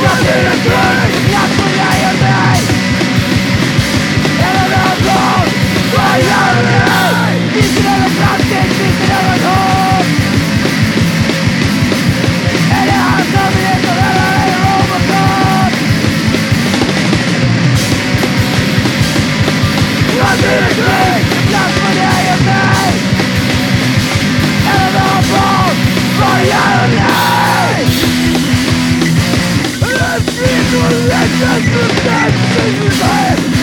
Nothing is! Let us the best in